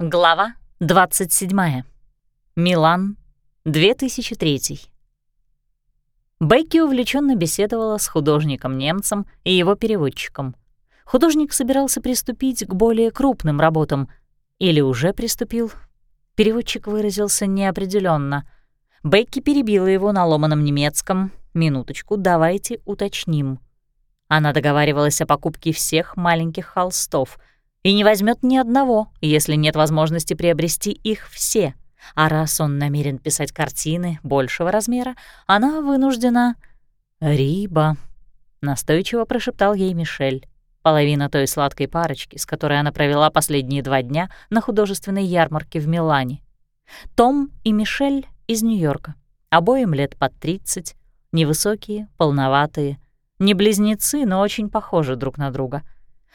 Глава 27. Милан, 2003. Бейки увлеченно беседовала с художником-немцем и его переводчиком. Художник собирался приступить к более крупным работам. Или уже приступил. Переводчик выразился неопределенно. Бейки перебила его на ломаном немецком. «Минуточку, давайте уточним». Она договаривалась о покупке всех маленьких холстов — и не возьмет ни одного, если нет возможности приобрести их все. А раз он намерен писать картины большего размера, она вынуждена... «Риба», — настойчиво прошептал ей Мишель. Половина той сладкой парочки, с которой она провела последние два дня на художественной ярмарке в Милане. Том и Мишель из Нью-Йорка. Обоим лет под 30, невысокие, полноватые, не близнецы, но очень похожи друг на друга.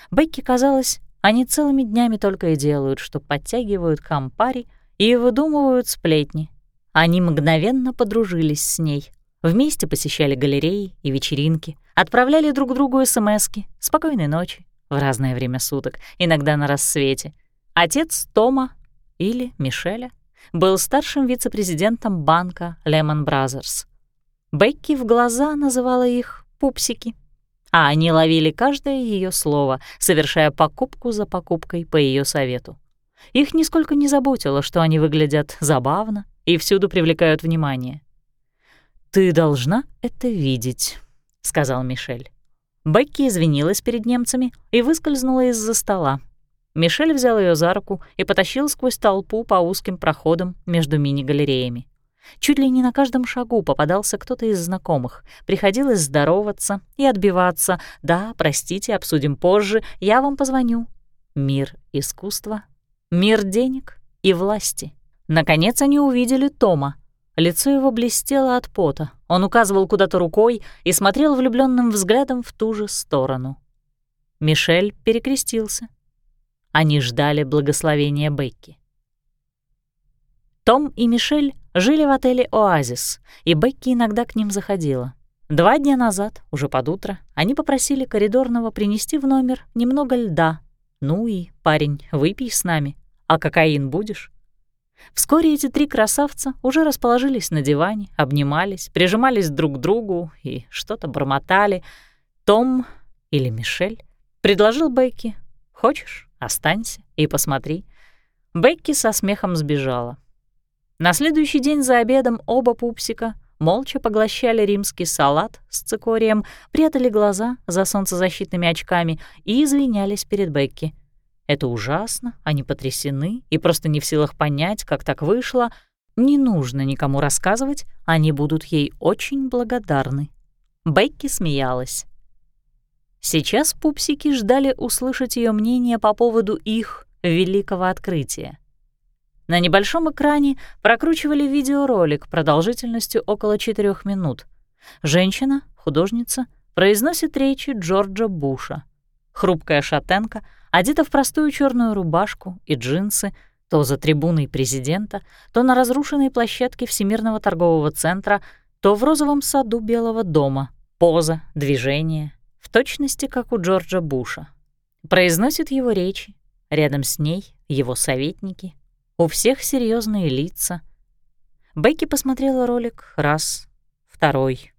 Бекки казалось, они целыми днями только и делают, что подтягивают кампари и выдумывают сплетни. Они мгновенно подружились с ней. Вместе посещали галереи и вечеринки, отправляли друг другу смски «Спокойной ночи» в разное время суток, иногда на рассвете. Отец Тома или Мишеля был старшим вице-президентом банка Lehman Brothers. Бекки в глаза называла их «пупсики», а они ловили каждое ее слово, совершая покупку за покупкой по ее совету. Их нисколько не заботило, что они выглядят забавно и всюду привлекают внимание. «Ты должна это видеть», — сказал Мишель. Бекки извинилась перед немцами и выскользнула из-за стола. Мишель взял ее за руку и потащил сквозь толпу по узким проходам между мини-галереями. Чуть ли не на каждом шагу попадался кто-то из знакомых. Приходилось здороваться и отбиваться. «Да, простите, обсудим позже, я вам позвоню». Мир искусства, мир денег и власти. Наконец они увидели Тома. Лицо его блестело от пота. Он указывал куда-то рукой и смотрел влюбленным взглядом в ту же сторону. Мишель перекрестился. Они ждали благословения Бекки. Том и Мишель жили в отеле «Оазис», и Бекки иногда к ним заходила. Два дня назад, уже под утро, они попросили коридорного принести в номер немного льда. «Ну и, парень, выпей с нами. А кокаин будешь?» Вскоре эти три красавца уже расположились на диване, обнимались, прижимались друг к другу и что-то бормотали. Том или Мишель предложил Бекки «Хочешь, останься и посмотри». Бекки со смехом сбежала. На следующий день за обедом оба пупсика молча поглощали римский салат с цикорием, прятали глаза за солнцезащитными очками и извинялись перед Бекки. Это ужасно, они потрясены и просто не в силах понять, как так вышло. Не нужно никому рассказывать, они будут ей очень благодарны. Бекки смеялась. Сейчас пупсики ждали услышать ее мнение по поводу их великого открытия. На небольшом экране прокручивали видеоролик продолжительностью около четырех минут. Женщина, художница, произносит речи Джорджа Буша. Хрупкая шатенка, одета в простую черную рубашку и джинсы, то за трибуной президента, то на разрушенной площадке Всемирного торгового центра, то в розовом саду Белого дома. Поза, движение, в точности, как у Джорджа Буша. Произносит его речи, рядом с ней его советники, у всех серьезные лица. Бекки посмотрела ролик раз, второй.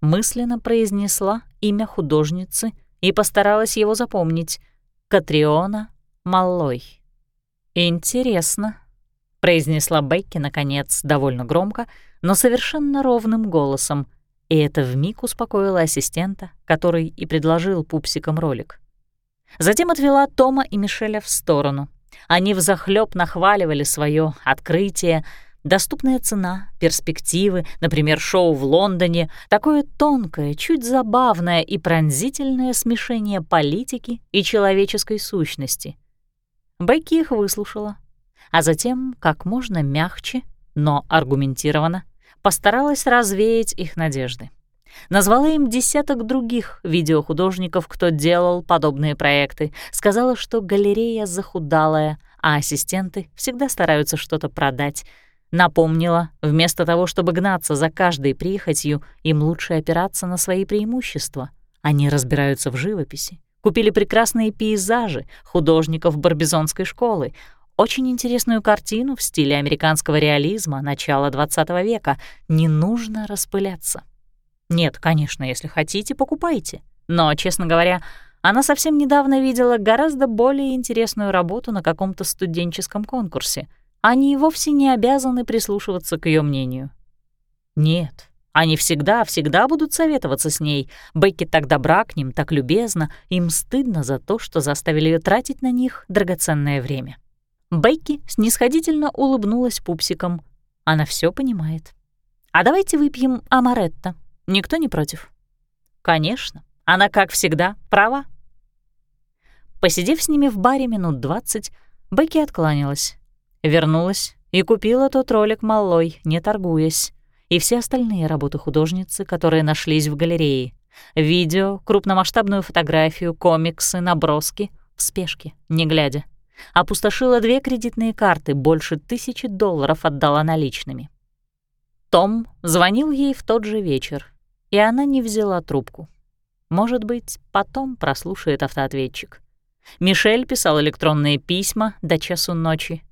Мысленно произнесла имя художницы и постаралась его запомнить. Катриона Маллой. «Интересно», — произнесла Бекки, наконец, довольно громко, но совершенно ровным голосом, и это вмиг успокоило ассистента, который и предложил пупсикам ролик. Затем отвела Тома и Мишеля в сторону — они взахлёб нахваливали свое открытие, доступная цена, перспективы, например, шоу в Лондоне, такое тонкое, чуть забавное и пронзительное смешение политики и человеческой сущности. Бекки их выслушала, а затем, как можно мягче, но аргументированно, постаралась развеять их надежды. Назвала им десяток других видеохудожников, кто делал подобные проекты. Сказала, что галерея захудалая, а ассистенты всегда стараются что-то продать. Напомнила, вместо того, чтобы гнаться за каждой прихотью, им лучше опираться на свои преимущества. Они разбираются в живописи, купили прекрасные пейзажи художников Барбизонской школы. Очень интересную картину в стиле американского реализма начала XX века. Не нужно распыляться. Нет, конечно, если хотите, покупайте. Но, честно говоря, она совсем недавно видела гораздо более интересную работу на каком-то студенческом конкурсе. Они вовсе не обязаны прислушиваться к ее мнению. Нет, они всегда-всегда будут советоваться с ней. Бекки так добра к ним, так любезна, им стыдно за то, что заставили ее тратить на них драгоценное время. Бекки снисходительно улыбнулась пупсиком. Она все понимает. «А давайте выпьем амаретто. Никто не против?» «Конечно. Она, как всегда, права». Посидев с ними в баре минут двадцать, Бекки откланялась. Вернулась и купила тот ролик малой, не торгуясь, и все остальные работы художницы, которые нашлись в галерее. Видео, крупномасштабную фотографию, комиксы, наброски — в спешке, не глядя опустошила две кредитные карты, больше тысячи долларов отдала наличными. Том звонил ей в тот же вечер, и она не взяла трубку. Может быть, потом прослушает автоответчик. Мишель писал электронные письма до часу ночи.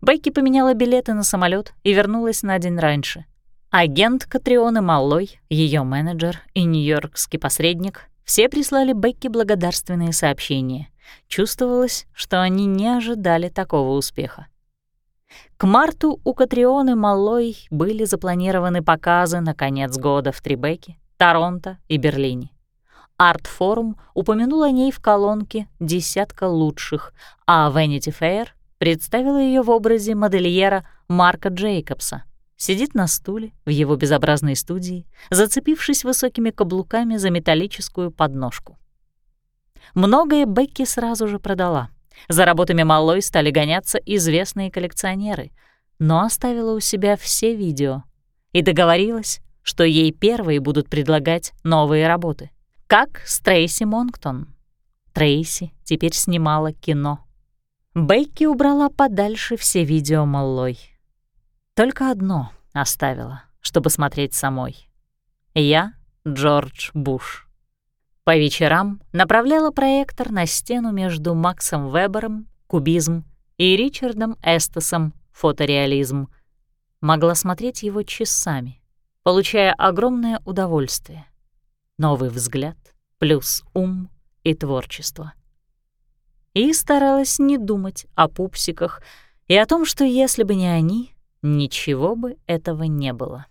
Бейки поменяла билеты на самолет и вернулась на день раньше. Агент Катрионы Маллой, ее менеджер и нью-йоркский посредник все прислали Бекке благодарственные сообщения — Чувствовалось, что они не ожидали такого успеха. К марту у Катрионы Малой были запланированы показы на конец года в Трибеке, Торонто и Берлине. Арт-форум упомянул о ней в колонке «Десятка лучших», а Vanity Fair представила ее в образе модельера Марка Джейкобса. Сидит на стуле в его безобразной студии, зацепившись высокими каблуками за металлическую подножку. Многое Бекки сразу же продала. За работами Малой стали гоняться известные коллекционеры, но оставила у себя все видео и договорилась, что ей первые будут предлагать новые работы. Как с Трейси Монктон. Трейси теперь снимала кино. Бейки убрала подальше все видео Маллой. Только одно оставила, чтобы смотреть самой. Я — Джордж Буш. По вечерам направляла проектор на стену между Максом Вебером, кубизм, и Ричардом Эстесом, фотореализм. Могла смотреть его часами, получая огромное удовольствие. Новый взгляд, плюс ум и творчество. И старалась не думать о пупсиках и о том, что если бы не они, ничего бы этого не было.